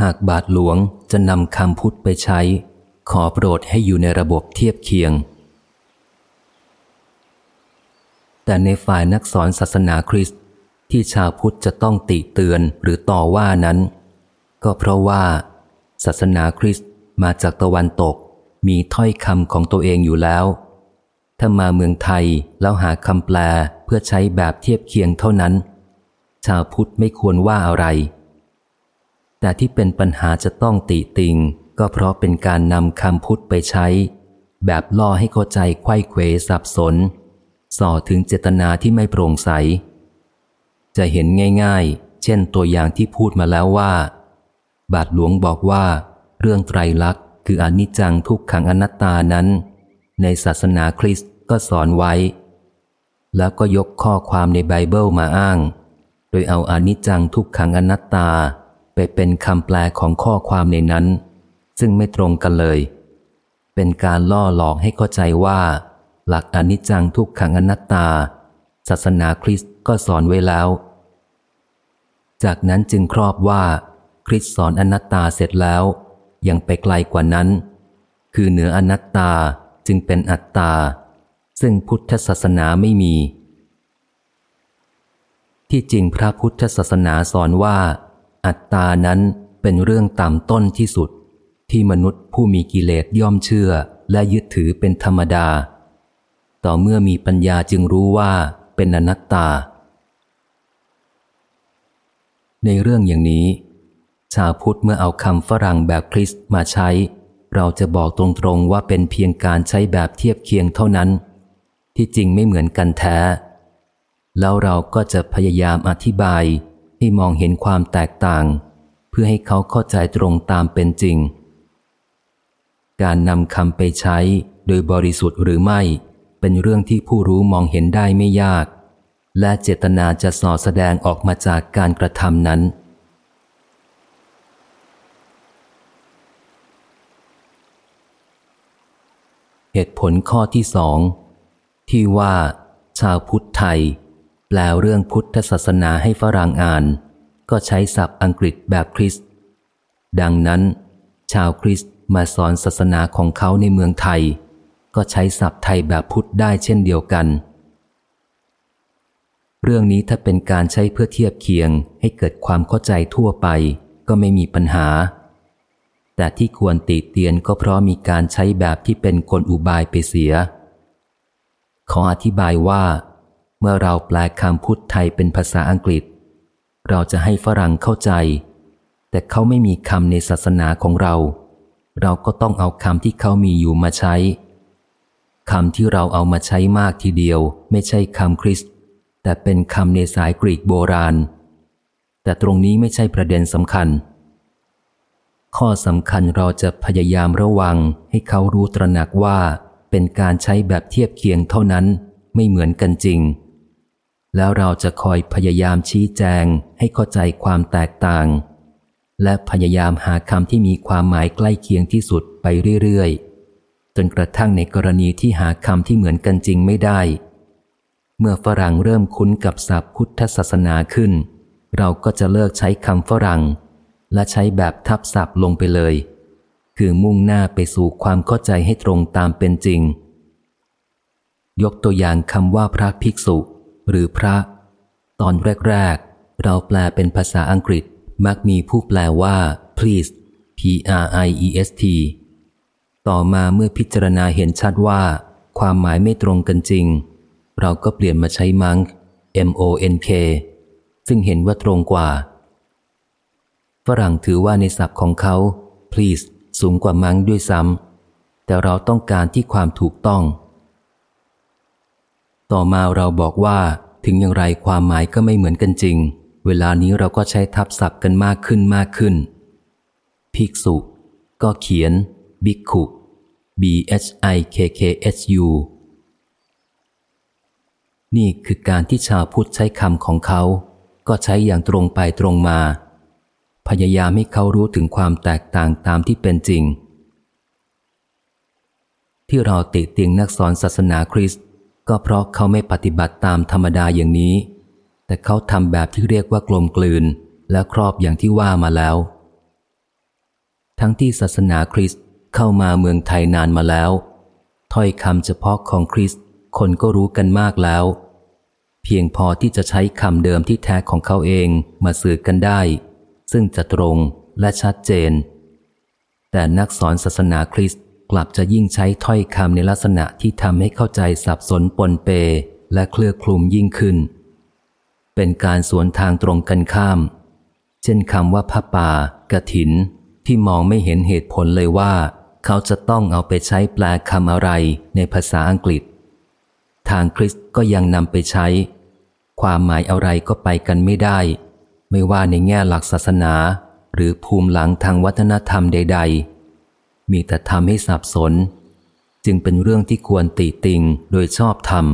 หากบาทหลวงจะนำคำพุทธไปใช้ ขอโปรดให้อยู่ในระบบเทียบเคียง แต่ในฝ่ายนักสอนศาสนาคริสต์ที่ชาวพุทธจะต้องติเตือนหรือต่อว่านั้น ก็เพราะว่า ศาสนาคริสต์มาจากตะวันตกมีถ้อยคำของตัวเองอยู่แล้ว ถ้ามาเมืองไทยแล้วหาคำแปลเพื่อใช้แบบเทียบเคียงเท่านั้น ชาวพุทธไม่ควรว่าอะไร แต่ที่เป็นปัญหาจะต้องติติง ก็เพราะเป็นการนำคำพุทธไปใช้ แบบล่อให้เข้าใจไข้เขวสับสน ส่อถึงเจตนาที่ไม่โปร่งใส จะเห็นง่ายๆ เช่นตัวอย่างที่พูดมาแล้วว่า บาทหลวงบอกว่า เรื่องไตรลักษณ์คืออนิจจังทุกขังอนัตตานั้น ในศาสนาคริสต์ก็สอนไว้ แล้วก็ยกข้อความในไบเบิลมาอ้าง โดยเอาอนิจจังทุกขังอนัตตา เป็นคำแปลของข้อความในนั้น ซึ่งไม่ตรงกันเลย เป็นการล่อหลอกให้เข้าใจว่า หลักอนิจจังทุกขังอนัตตา ศาสนาคริสต์ก็สอนไว้แล้ว จากนั้นจึงครอบว่า คริสต์สอนอนัตตาเสร็จแล้ว ยังไปไกลกว่านั้น คือเหนืออนัตตาจึงเป็นอัตตา ซึ่งพุทธศาสนาไม่มี ที่จริงพระพุทธศาสนาสอนว่า อัตตานั้นเป็นเรื่องต่ำต้นที่สุด ที่มนุษย์ผู้มีกิเลสย่อมเชื่อและยึดถือเป็นธรรมดา ต่อเมื่อมีปัญญาจึงรู้ว่าเป็นอนัตตา ในเรื่องอย่างนี้ ชาวพุทธเมื่อเอาคำฝรั่งแบบคริสต์มาใช้ เราจะบอกตรงๆว่าเป็นเพียงการใช้แบบเทียบเคียงเท่านั้น ที่จริงไม่เหมือนกันแท้ แล้วเราก็จะพยายามอธิบาย ให้มองเห็นความแตกต่าง เพื่อให้เขาเข้าใจตรงตามเป็นจริง การนำคำไปใช้โดยบริสุทธิ์หรือไม่ เป็นเรื่องที่ผู้รู้มองเห็นได้ไม่ยาก และเจตนาจะสอแสดงออกมาจากการกระทำนั้นเหตุผลข้อที่สองที่ว่า ชาวพุทธไทย แปลเรื่องพุทธศาสนาให้ฝรั่งอ่าน ก็ใช้ศัพท์อังกฤษแบบคริสต์ดังนั้น ชาวคริสต์มาสอนศาสนาของเขาในเมืองไทย ก็ใช้ศัพท์ไทยแบบพุทธได้เช่นเดียวกัน เรื่องนี้ถ้าเป็นการใช้เพื่อเทียบเคียงให้เกิดความเข้าใจทั่วไป ก็ไม่มีปัญหา แต่ที่ควรติเตียนก็เพราะมีการใช้แบบที่เป็นกลอุบายไปเสีย ขออธิบายว่า เมื่อเราแปลคำพุทธไทยเป็นภาษาอังกฤษ เราจะให้ฝรั่งเข้าใจ แต่เขาไม่มีคำในศาสนาของเรา เราก็ต้องเอาคำที่เขามีอยู่มาใช้คำที่เราเอามาใช้มากทีเดียว ไม่ใช่คำคริสต์แต่เป็นคำในสายกรีกโบราณ แต่ตรงนี้ไม่ใช่ประเด็นสำคัญ ข้อสำคัญเราจะพยายามระวังให้เขารู้ตระหนักว่าเป็นการใช้แบบเทียบเคียงเท่านั้นไม่เหมือนกันจริง แล้วเราจะคอยพยายามชี้แจงให้เข้าใจความแตกต่าง และพยายามหาคำที่มีความหมายใกล้เคียงที่สุดไปเรื่อยๆ จนกระทั่งในกรณีที่หาคำที่เหมือนกันจริงไม่ได้ เมื่อฝรั่งเริ่มคุ้นกับศัพท์พุทธศาสนาขึ้น เราก็จะเลิกใช้คำฝรั่ง และใช้แบบทับศัพท์ลงไปเลย คือมุ่งหน้าไปสู่ความเข้าใจให้ตรงตามเป็นจริง ยกตัวอย่างคำว่าพระภิกษุ หรือพระ ตอนแรก ๆ เราแปลเป็นภาษาอังกฤษมักมีผู้แปลว่า please p r i e s t ต่อมาเมื่อพิจารณาเห็นชัดว่า ความหมายไม่ตรงกันจริง เราก็เปลี่ยนมาใช้มัง m o n k ซึ่งเห็นว่าตรงกว่า ฝรั่งถือว่าในศัพท์ของเขา please สูงกว่ามังด้วยซ้ำแต่เราต้องการที่ความถูกต้อง ต่อมาเราบอกว่า ถึงอย่างไรความหมายก็ไม่เหมือนกันจริง เวลานี้เราก็ใช้ทับศัพท์กันมากขึ้นมากขึ้น ภิกษุ ก็เขียน บิกขุ b h i k k h u นี่คือการที่ชาวพุทธใช้คำของเขา ก็ใช้อย่างตรงไปตรงมา พยายามให้เขารู้ถึงความแตกต่างตามที่เป็นจริง ที่เราติเตียงนักสอนศาสนาคริสต์ ก็เพราะเขาไม่ปฏิบัติตามธรรมดาอย่างนี้ แต่เขาทำแบบที่เรียกว่ากลมกลืน และครอบอย่างที่ว่ามาแล้ว ทั้งที่ศาสนาคริสต์เข้ามาเมืองไทยนานมาแล้วถ้อยคำเฉพาะของคริสต์คนก็รู้กันมากแล้ว เพียงพอที่จะใช้คำเดิมที่แท้ของเขาเองมาสื่อกันได้ ซึ่งจะตรงและชัดเจน แต่นักสอนศาสนาคริสต์ กลับจะยิ่งใช้ถ้อยคำในลักษณะที่ทำให้เข้าใจสับสนปนเป และเคลือคลุมยิ่งขึ้น เป็นการสวนทางตรงกันข้าม เช่นคำว่าพระป่ากระถิน ที่มองไม่เห็นเหตุผลเลยว่า เขาจะต้องเอาไปใช้แปลคำอะไรในภาษาอังกฤษ ทางคริสต์ก็ยังนำไปใช้ ความหมายอะไรก็ไปกันไม่ได้ ไม่ว่าในแง่หลักศาสนา หรือภูมิหลังทางวัฒนธรรมใด ๆ มีแต่ทำให้สับสน จึงเป็นเรื่องที่ควรติติงโดยชอบธรรม